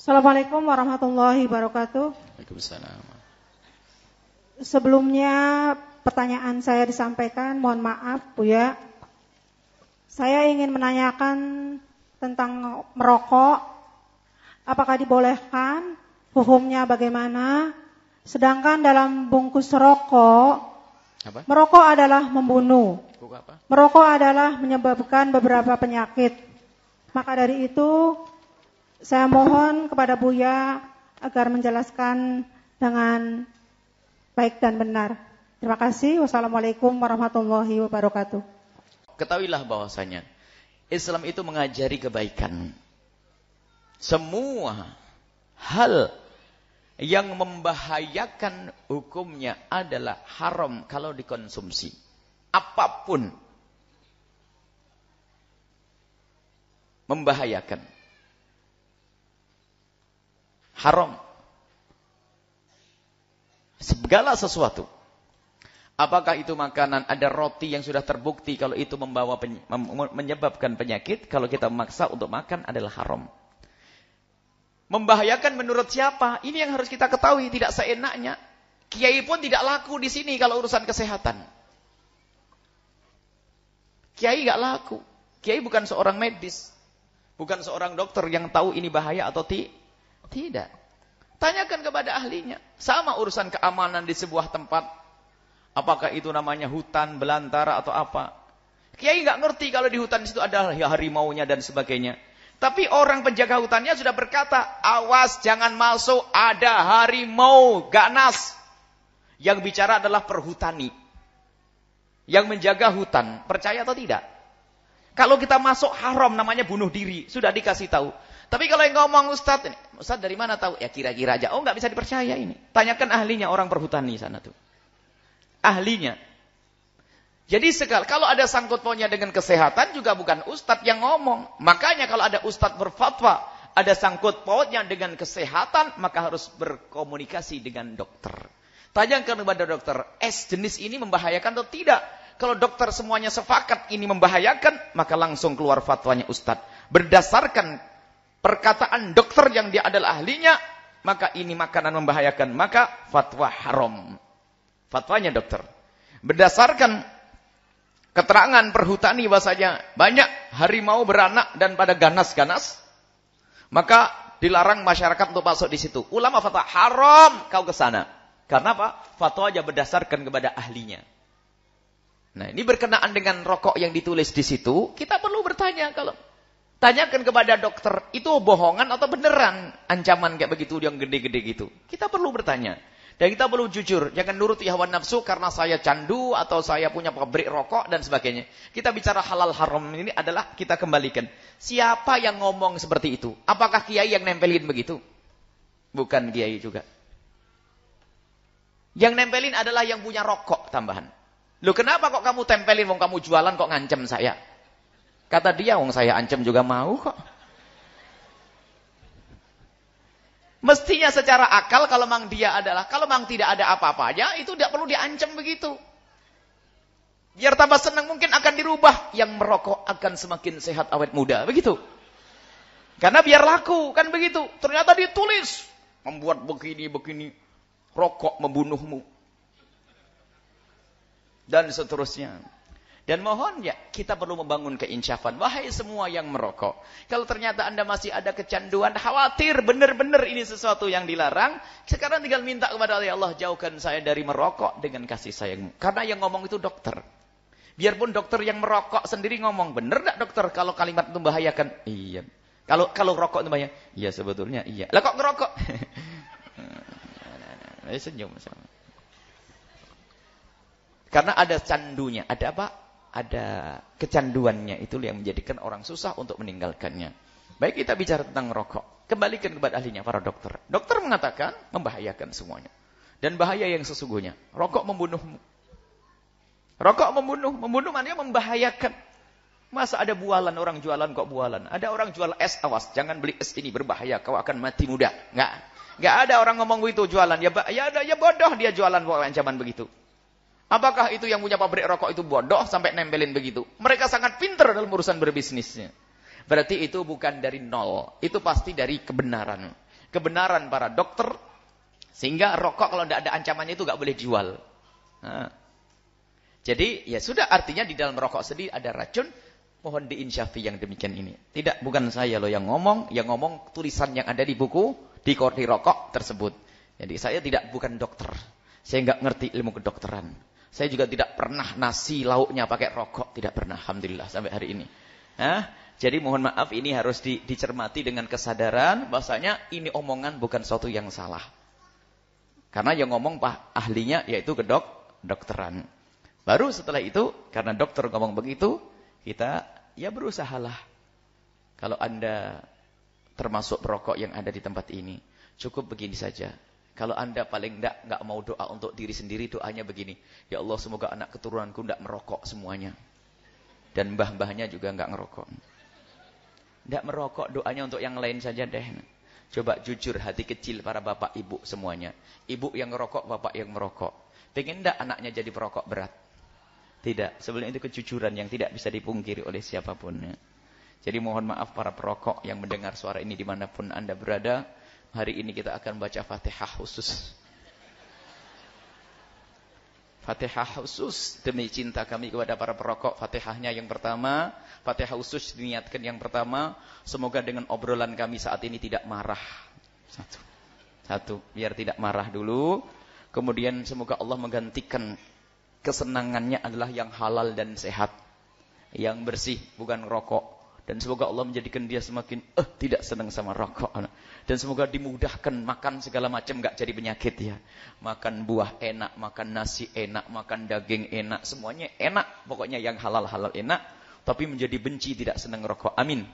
Assalamualaikum warahmatullahi wabarakatuh. Waalaikumsalam. Sebelumnya pertanyaan saya disampaikan, mohon maaf Bu ya. Saya ingin menanyakan tentang merokok. Apakah dibolehkan? Hukumnya bagaimana? Sedangkan dalam bungkus rokok, Apa? merokok adalah membunuh. Apa? Merokok adalah menyebabkan beberapa penyakit. Maka dari itu, saya mohon kepada Buya agar menjelaskan dengan baik dan benar. Terima kasih. Wassalamualaikum warahmatullahi wabarakatuh. Ketahuilah bahwasanya Islam itu mengajari kebaikan. Semua hal yang membahayakan hukumnya adalah haram kalau dikonsumsi. Apa pun membahayakan. Haram. Segala sesuatu. Apakah itu makanan? Ada roti yang sudah terbukti kalau itu membawa menyebabkan penyakit. Kalau kita memaksa untuk makan adalah haram. Membahayakan menurut siapa? Ini yang harus kita ketahui. Tidak seenaknya. Kiai pun tidak laku di sini kalau urusan kesehatan. Kiai nggak laku. Kiai bukan seorang medis. Bukan seorang dokter yang tahu ini bahaya atau ti tidak. Tanyakan kepada ahlinya. Sama urusan keamanan di sebuah tempat. Apakah itu namanya hutan, belantara atau apa? Kiai nggak ngerti kalau di hutan itu ada harimaunya dan sebagainya. Tapi orang penjaga hutannya sudah berkata, awas jangan masuk, ada harimau, ganas. Yang bicara adalah perhutani. Yang menjaga hutan, percaya atau tidak? Kalau kita masuk haram namanya bunuh diri, sudah dikasih tahu. Tapi kalau yang ngomong Ustadz, Ustadz dari mana tahu? Ya kira-kira aja. Oh nggak bisa dipercaya ini. Tanyakan ahlinya orang perhutani sana tuh. Ahlinya. Jadi sekali kalau ada sangkut pautnya dengan kesehatan juga bukan ustadz yang ngomong. Makanya kalau ada ustadz berfatwa, ada sangkut pautnya dengan kesehatan, maka harus berkomunikasi dengan dokter. Tanyakan kepada dokter, es jenis ini membahayakan atau tidak? Kalau dokter semuanya sepakat ini membahayakan, maka langsung keluar fatwanya ustadz. Berdasarkan perkataan dokter yang dia adalah ahlinya, maka ini makanan membahayakan, maka fatwa haram. Fatwanya dokter. Berdasarkan keterangan perhutani bahasanya banyak harimau beranak dan pada ganas-ganas, maka dilarang masyarakat untuk masuk di situ. Ulama fatwa haram kau ke sana. Karena apa? Fatwa aja berdasarkan kepada ahlinya. Nah, ini berkenaan dengan rokok yang ditulis di situ, kita perlu bertanya kalau tanyakan kepada dokter, itu bohongan atau beneran ancaman kayak begitu yang gede-gede gitu. Kita perlu bertanya. Dan kita perlu jujur, jangan nuruti hawa nafsu karena saya candu atau saya punya pabrik rokok dan sebagainya. Kita bicara halal haram ini adalah kita kembalikan. Siapa yang ngomong seperti itu? Apakah kiai yang nempelin begitu? Bukan kiai juga. Yang nempelin adalah yang punya rokok tambahan. Loh kenapa kok kamu tempelin wong kamu jualan kok ngancem saya? Kata dia wong saya ancam juga mau kok. Mestinya secara akal kalau memang dia adalah, kalau memang tidak ada apa-apanya, itu tidak perlu diancam begitu. Biar tambah senang mungkin akan dirubah. Yang merokok akan semakin sehat awet muda. Begitu. Karena biar laku. Kan begitu. Ternyata ditulis. Membuat begini-begini. Rokok membunuhmu. Dan seterusnya. Dan mohon ya, kita perlu membangun keinsyafan. Wahai semua yang merokok. Kalau ternyata anda masih ada kecanduan, khawatir benar-benar ini sesuatu yang dilarang. Sekarang tinggal minta kepada Allah, jauhkan saya dari merokok dengan kasih sayangmu. Karena yang ngomong itu dokter. Biarpun dokter yang merokok sendiri ngomong, benar tak dokter kalau kalimat itu membahayakan? Iya. Kalau kalau rokok itu bahaya? Iya sebetulnya iya. Lah kok ngerokok? Senyum. Karena ada candunya. Ada apa? Ada kecanduannya. Itu yang menjadikan orang susah untuk meninggalkannya. Baik kita bicara tentang rokok. Kembalikan kepada ahlinya, para dokter. Dokter mengatakan membahayakan semuanya. Dan bahaya yang sesungguhnya. Rokok membunuhmu. Rokok membunuh. Membunuh maknanya membahayakan. Masa ada bualan, orang jualan kok bualan. Ada orang jual es, awas. Jangan beli es ini, berbahaya. Kau akan mati muda. Enggak. Enggak ada orang ngomong begitu jualan. Ya, ya ya bodoh dia jualan ancaman begitu. Apakah itu yang punya pabrik rokok itu bodoh sampai nempelin begitu? Mereka sangat pintar dalam urusan berbisnisnya. Berarti itu bukan dari nol. Itu pasti dari kebenaran. kebenaran para dokter sehingga rokok kalau tidak ada ancamannya itu nggak boleh jual. Nah. Jadi ya sudah artinya di dalam rokok sendiri ada racun. Mohon diinsyafi yang demikian ini. Tidak, bukan saya loh yang ngomong. Yang ngomong tulisan yang ada di buku, di, di rokok tersebut. Jadi saya tidak bukan dokter. Saya nggak ngerti ilmu kedokteran. Saya juga tidak pernah nasi lauknya pakai rokok. Tidak pernah, Alhamdulillah sampai hari ini. Hah? Jadi mohon maaf ini harus di, dicermati dengan kesadaran bahasanya ini omongan bukan suatu yang salah. Karena yang ngomong pak ahlinya yaitu kedok dokteran. Baru setelah itu karena dokter ngomong begitu kita ya berusahalah. Kalau anda termasuk perokok yang ada di tempat ini cukup begini saja. Kalau anda paling tidak nggak mau doa untuk diri sendiri doanya begini. Ya Allah semoga anak keturunanku tidak merokok semuanya. Dan mbah-mbahnya juga nggak ngerokok. Tidak merokok doanya untuk yang lain saja deh. Coba jujur hati kecil para bapak ibu semuanya. Ibu yang ngerokok, bapak yang merokok. Pengen tidak anaknya jadi perokok berat? Tidak. Sebelum itu kejujuran yang tidak bisa dipungkiri oleh siapa pun. Jadi mohon maaf para perokok yang mendengar suara ini di mana pun anda berada. Hari ini kita akan baca fatihah khusus. Fatihah khusus demi cinta kami kepada para perokok. Fatihahnya yang pertama, Fatihah khusus diniatkan yang pertama, semoga dengan obrolan kami saat ini tidak marah. Satu. Satu, biar tidak marah dulu. Kemudian semoga Allah menggantikan kesenangannya adalah yang halal dan sehat. Yang bersih, bukan rokok. Dan semoga Allah menjadikan dia semakin eh tidak senang sama rokok. Dan semoga dimudahkan makan segala macam nggak jadi penyakit ya. Makan buah enak, makan nasi enak, makan daging enak, semuanya enak. Pokoknya yang halal-halal enak. Tapi menjadi benci tidak senang rokok. Amin.